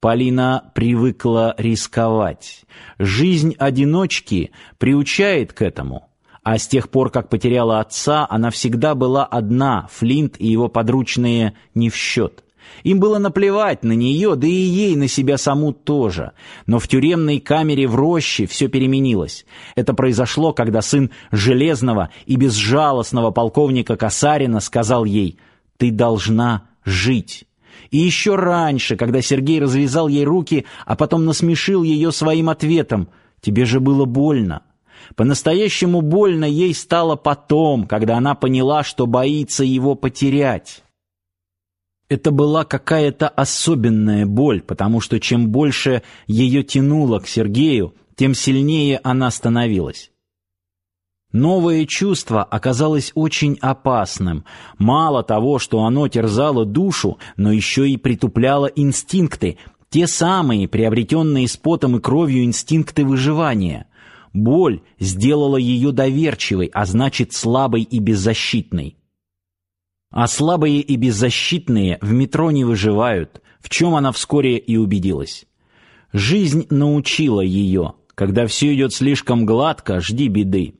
Полина привыкла рисковать. Жизнь одиночки приучает к этому. А с тех пор, как потеряла отца, она всегда была одна, Флинт и его подручные не в счет. Им было наплевать на нее, да и ей на себя саму тоже. Но в тюремной камере в роще все переменилось. Это произошло, когда сын железного и безжалостного полковника Касарина сказал ей «Ты должна жить». И еще раньше, когда Сергей развязал ей руки, а потом насмешил ее своим ответом «Тебе же было больно». По-настоящему больно ей стало потом, когда она поняла, что боится его потерять. Это была какая-то особенная боль, потому что чем больше ее тянуло к Сергею, тем сильнее она становилась. Новое чувство оказалось очень опасным. Мало того, что оно терзало душу, но еще и притупляло инстинкты, те самые, приобретенные с потом и кровью инстинкты выживания. Боль сделала ее доверчивой, а значит слабой и беззащитной. А слабые и беззащитные в метро не выживают, в чем она вскоре и убедилась. Жизнь научила ее, когда все идет слишком гладко, жди беды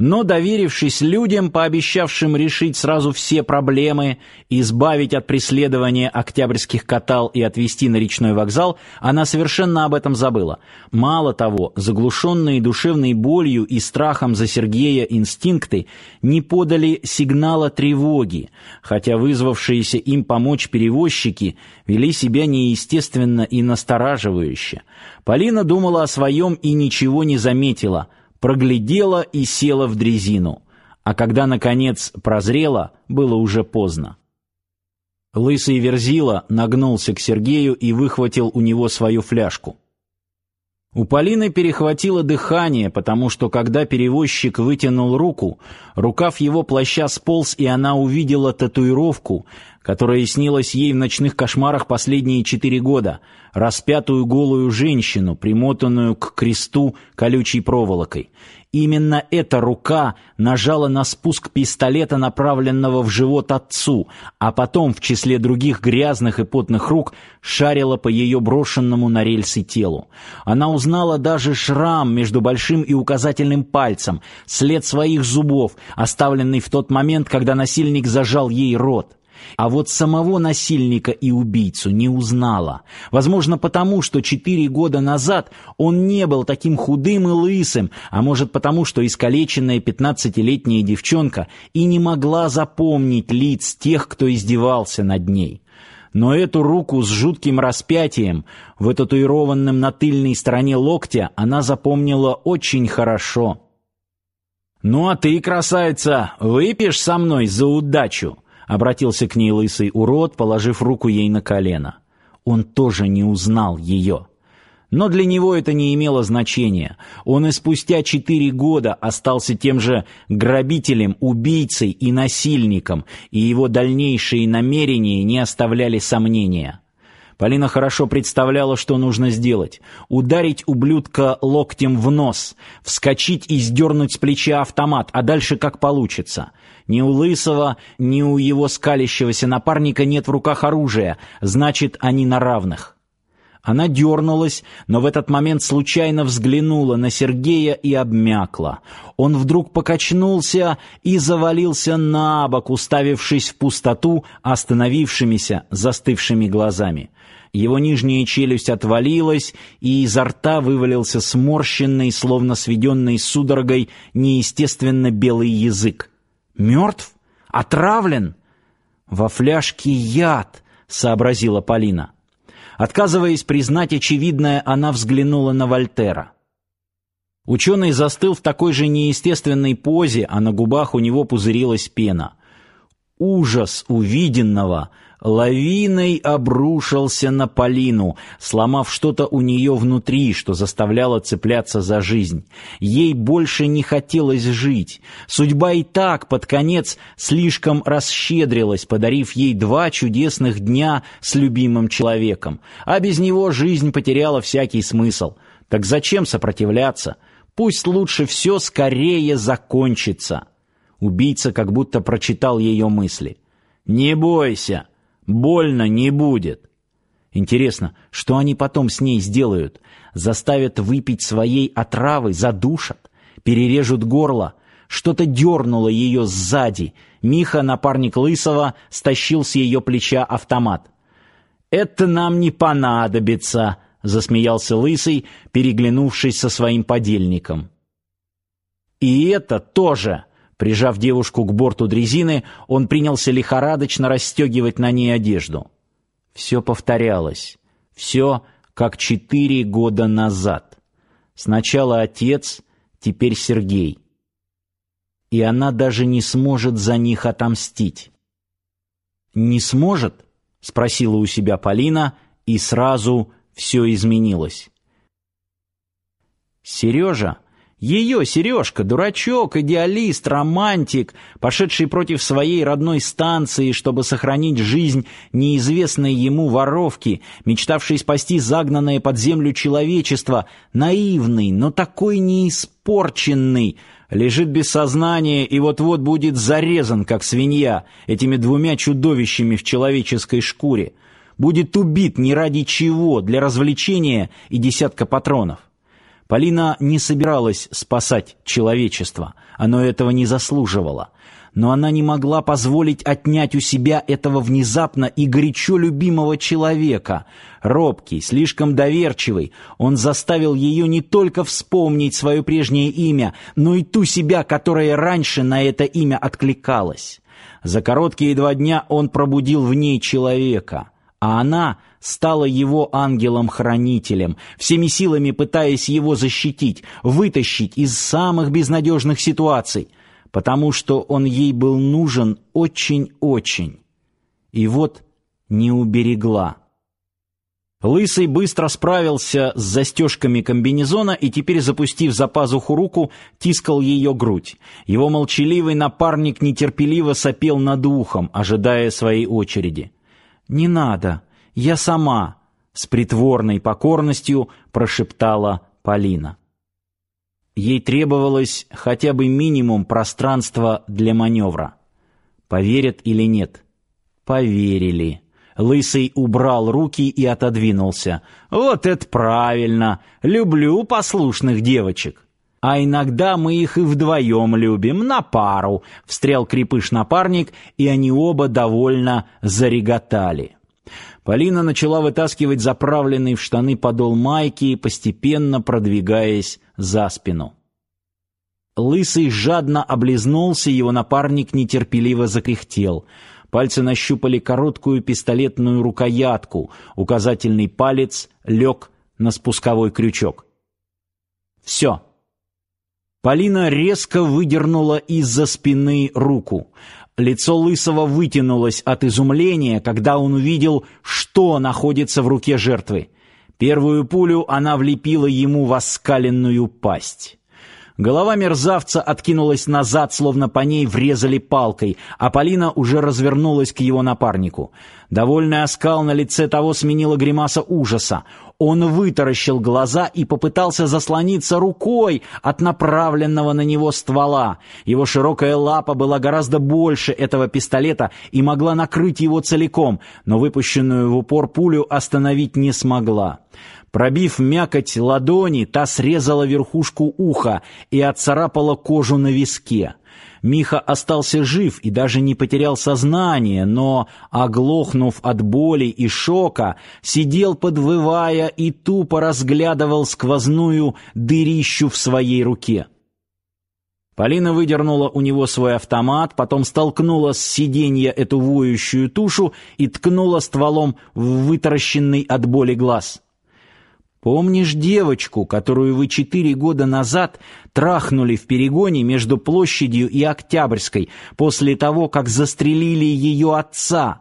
но доверившись людям, пообещавшим решить сразу все проблемы, избавить от преследования октябрьских катал и отвезти на речной вокзал, она совершенно об этом забыла. Мало того, заглушенные душевной болью и страхом за Сергея инстинкты не подали сигнала тревоги, хотя вызвавшиеся им помочь перевозчики вели себя неестественно и настораживающе. Полина думала о своем и ничего не заметила – проглядела и села в дрезину, а когда наконец прозрела, было уже поздно. Лысый Верзила нагнулся к Сергею и выхватил у него свою фляжку. У Полины перехватило дыхание, потому что когда перевозчик вытянул руку, рукав его плаща сполз, и она увидела татуировку, которая снилась ей в ночных кошмарах последние четыре года, распятую голую женщину, примотанную к кресту колючей проволокой. Именно эта рука нажала на спуск пистолета, направленного в живот отцу, а потом в числе других грязных и потных рук шарила по ее брошенному на рельсы телу. Она узнала даже шрам между большим и указательным пальцем, след своих зубов, оставленный в тот момент, когда насильник зажал ей рот. А вот самого насильника и убийцу не узнала. Возможно, потому, что четыре года назад он не был таким худым и лысым, а может потому, что искалеченная пятнадцатилетняя девчонка и не могла запомнить лиц тех, кто издевался над ней. Но эту руку с жутким распятием, в татуированном на тыльной стороне локтя, она запомнила очень хорошо. «Ну а ты, красавица, выпьешь со мной за удачу?» Обратился к ней лысый урод, положив руку ей на колено. Он тоже не узнал ее. Но для него это не имело значения. Он и спустя четыре года остался тем же грабителем, убийцей и насильником, и его дальнейшие намерения не оставляли сомнения. Полина хорошо представляла, что нужно сделать. Ударить ублюдка локтем в нос, вскочить и сдернуть с плеча автомат, а дальше как получится. Ни у Лысого, ни у его скалящегося напарника нет в руках оружия, значит, они на равных. Она дернулась, но в этот момент случайно взглянула на Сергея и обмякла. Он вдруг покачнулся и завалился на бок, уставившись в пустоту остановившимися, застывшими глазами. Его нижняя челюсть отвалилась, и изо рта вывалился сморщенный, словно сведенный судорогой, неестественно белый язык. «Мертв? Отравлен?» «Во фляжке яд», — сообразила Полина. Отказываясь признать очевидное, она взглянула на Вольтера. Ученый застыл в такой же неестественной позе, а на губах у него пузырилась пена. Ужас увиденного лавиной обрушился на Полину, сломав что-то у нее внутри, что заставляло цепляться за жизнь. Ей больше не хотелось жить. Судьба и так под конец слишком расщедрилась, подарив ей два чудесных дня с любимым человеком. А без него жизнь потеряла всякий смысл. Так зачем сопротивляться? Пусть лучше все скорее закончится. Убийца как будто прочитал ее мысли. «Не бойся, больно не будет. Интересно, что они потом с ней сделают? Заставят выпить своей отравы, задушат, перережут горло. Что-то дернуло ее сзади. Миха, напарник Лысого, стащил с ее плеча автомат. «Это нам не понадобится», — засмеялся Лысый, переглянувшись со своим подельником. «И это тоже!» Прижав девушку к борту дрезины, он принялся лихорадочно расстегивать на ней одежду. Все повторялось. Все, как четыре года назад. Сначала отец, теперь Сергей. И она даже не сможет за них отомстить. «Не сможет?» — спросила у себя Полина, и сразу все изменилось. Сережа ее Сережка, дурачок, идеалист, романтик, пошедший против своей родной станции, чтобы сохранить жизнь неизвестной ему воровки, мечтавший спасти загнанное под землю человечество, наивный, но такой неиспорченный, лежит без сознания и вот-вот будет зарезан, как свинья, этими двумя чудовищами в человеческой шкуре. Будет убит не ради чего, для развлечения и десятка патронов. Полина не собиралась спасать человечество, оно этого не заслуживало. Но она не могла позволить отнять у себя этого внезапно и горячо любимого человека. Робкий, слишком доверчивый, он заставил ее не только вспомнить свое прежнее имя, но и ту себя, которая раньше на это имя откликалась. За короткие два дня он пробудил в ней человека, а она — стала его ангелом-хранителем, всеми силами пытаясь его защитить, вытащить из самых безнадежных ситуаций, потому что он ей был нужен очень-очень. И вот не уберегла. Лысый быстро справился с застежками комбинезона и теперь, запустив за пазуху руку, тискал ее грудь. Его молчаливый напарник нетерпеливо сопел над ухом, ожидая своей очереди. «Не надо!» Я сама, с притворной покорностью прошептала Полина. Ей требовалось хотя бы минимум пространства для маневра. Поверят или нет? Поверили. Лысый убрал руки и отодвинулся. Вот это правильно. Люблю послушных девочек. А иногда мы их и вдвоем любим, на пару, встрял крепыш напарник, и они оба довольно зарегатали. Полина начала вытаскивать заправленный в штаны подол майки, постепенно продвигаясь за спину. Лысый жадно облизнулся, его напарник нетерпеливо закряхтел. Пальцы нащупали короткую пистолетную рукоятку, указательный палец лег на спусковой крючок. Все. Полина резко выдернула из-за спины руку. Лицо Лысого вытянулось от изумления, когда он увидел, что находится в руке жертвы. Первую пулю она влепила ему в оскаленную пасть. Голова мерзавца откинулась назад, словно по ней врезали палкой, а Полина уже развернулась к его напарнику. Довольный оскал на лице того сменила гримаса ужаса. Он вытаращил глаза и попытался заслониться рукой от направленного на него ствола. Его широкая лапа была гораздо больше этого пистолета и могла накрыть его целиком, но выпущенную в упор пулю остановить не смогла. Пробив мякоть ладони, та срезала верхушку уха и отцарапала кожу на виске. Миха остался жив и даже не потерял сознание, но, оглохнув от боли и шока, сидел подвывая и тупо разглядывал сквозную дырищу в своей руке. Полина выдернула у него свой автомат, потом столкнула с сиденья эту воющую тушу и ткнула стволом в вытаращенный от боли глаз. Помнишь девочку, которую вы четыре года назад трахнули в перегоне между площадью и Октябрьской после того, как застрелили ее отца?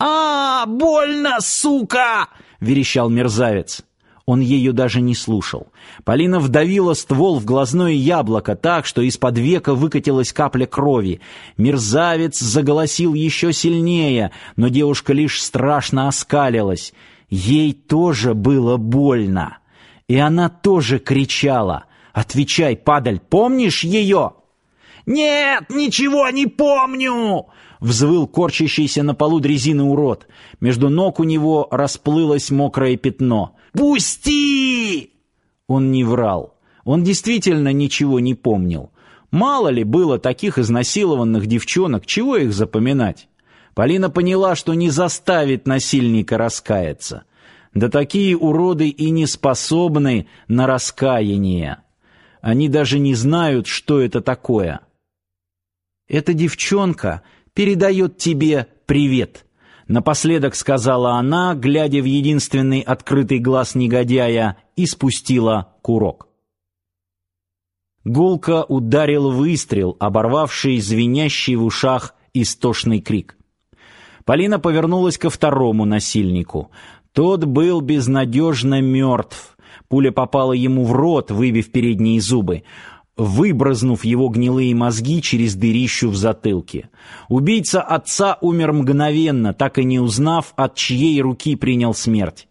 А, больно, сука, верещал мерзавец. Он ее даже не слушал. Полина вдавила ствол в глазное яблоко так, что из-под века выкатилась капля крови. Мерзавец заголосил еще сильнее, но девушка лишь страшно оскалилась. Ей тоже было больно. И она тоже кричала. «Отвечай, падаль, помнишь ее?» «Нет, ничего не помню!» взвыл корчащийся на полу дрезины урод. Между ног у него расплылось мокрое пятно. «Пусти!» Он не врал. Он действительно ничего не помнил. Мало ли было таких изнасилованных девчонок, чего их запоминать? Полина поняла, что не заставит насильника раскаяться. Да такие уроды и не способны на раскаяние. Они даже не знают, что это такое. Эта девчонка передает тебе привет, напоследок сказала она, глядя в единственный открытый глаз негодяя, и спустила курок. Гулко ударил выстрел, оборвавший звенящий в ушах истошный крик. Полина повернулась ко второму насильнику. Тот был безнадежно мертв. Пуля попала ему в рот, выбив передние зубы, выбразнув его гнилые мозги через дырищу в затылке. Убийца отца умер мгновенно, так и не узнав, от чьей руки принял смерть.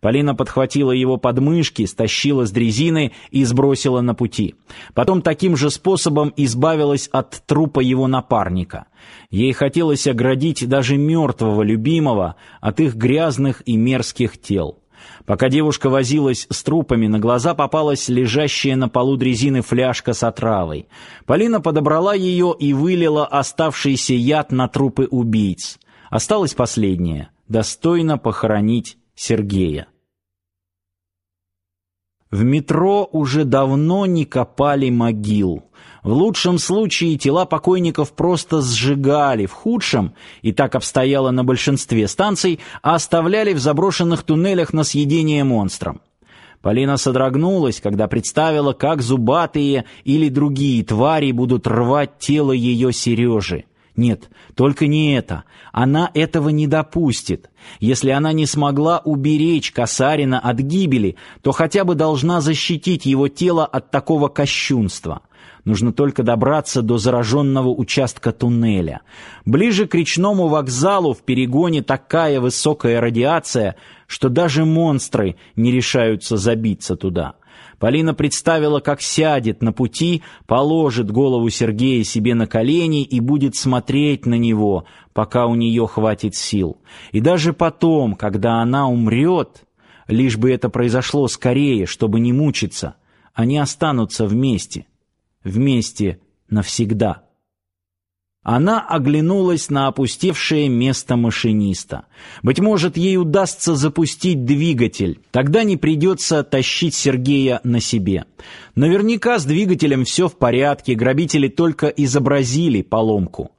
Полина подхватила его подмышки, стащила с дрезины и сбросила на пути. Потом таким же способом избавилась от трупа его напарника. Ей хотелось оградить даже мертвого любимого от их грязных и мерзких тел. Пока девушка возилась с трупами, на глаза попалась лежащая на полу дрезины фляжка с отравой. Полина подобрала ее и вылила оставшийся яд на трупы убийц. Осталось последнее — достойно похоронить Сергея. В метро уже давно не копали могил. В лучшем случае тела покойников просто сжигали, в худшем, и так обстояло на большинстве станций, оставляли в заброшенных туннелях на съедение монстрам. Полина содрогнулась, когда представила, как зубатые или другие твари будут рвать тело ее Сережи. Нет, только не это. Она этого не допустит. Если она не смогла уберечь Касарина от гибели, то хотя бы должна защитить его тело от такого кощунства. Нужно только добраться до зараженного участка туннеля. Ближе к речному вокзалу в перегоне такая высокая радиация, что даже монстры не решаются забиться туда. Полина представила, как сядет на пути, положит голову Сергея себе на колени и будет смотреть на него, пока у нее хватит сил. И даже потом, когда она умрет, лишь бы это произошло скорее, чтобы не мучиться, они останутся вместе, вместе навсегда. Она оглянулась на опустевшее место машиниста. Быть может, ей удастся запустить двигатель. Тогда не придется тащить Сергея на себе. Наверняка с двигателем все в порядке, грабители только изобразили поломку.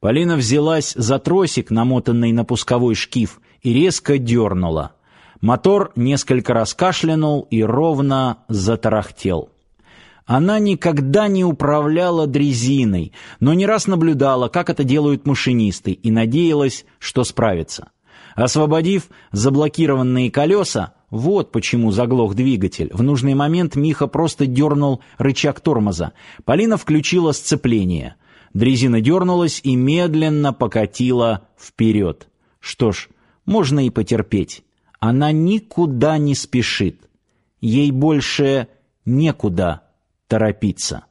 Полина взялась за тросик, намотанный на пусковой шкив, и резко дернула. Мотор несколько раз кашлянул и ровно затарахтел. Она никогда не управляла дрезиной, но не раз наблюдала, как это делают машинисты, и надеялась, что справится. Освободив заблокированные колеса, вот почему заглох двигатель. В нужный момент Миха просто дернул рычаг тормоза. Полина включила сцепление. Дрезина дернулась и медленно покатила вперед. Что ж, можно и потерпеть. Она никуда не спешит. Ей больше некуда торопиться.